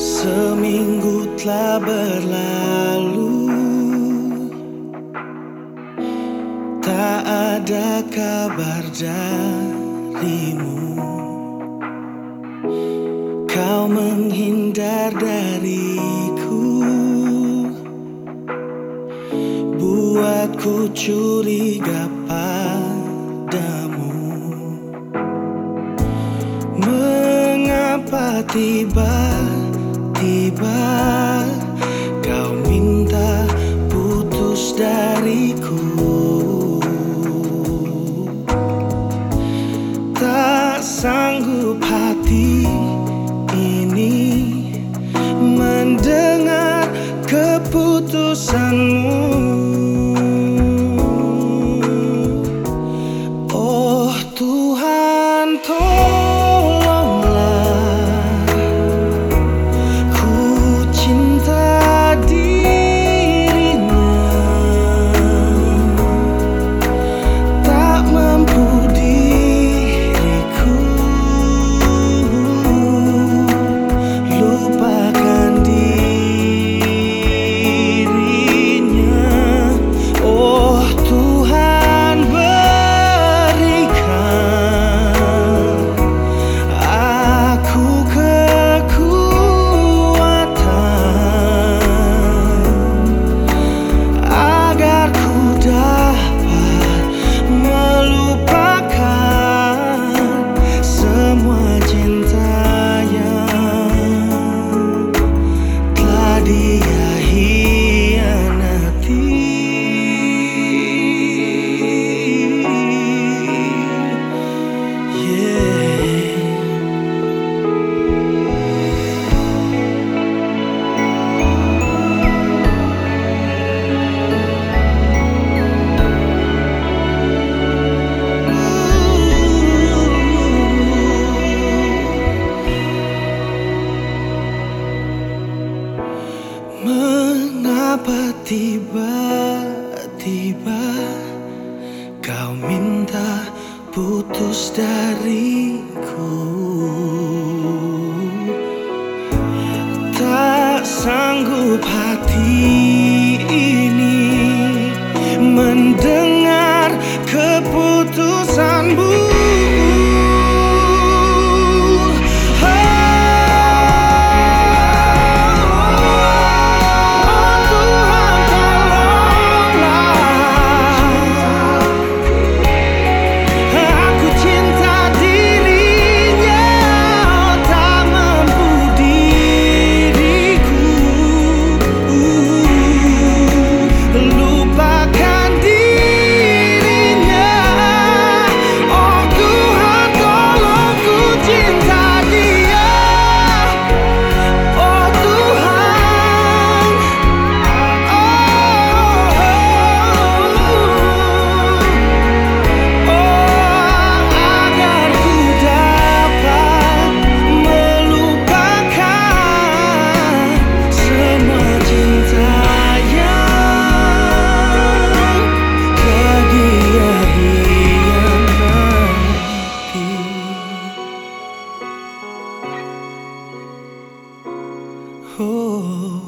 Seminggu telah berlalu. Tak ada kabar darimu Kau menghindar dariku. Buatku curiga padamu. Mengapa tiba-tiba Kau minta putus dariku sanggup hati ini Mendengar keputusanmu Mengapa tiba-tiba kau minta putus dariku? Tak sanggup hati Oh.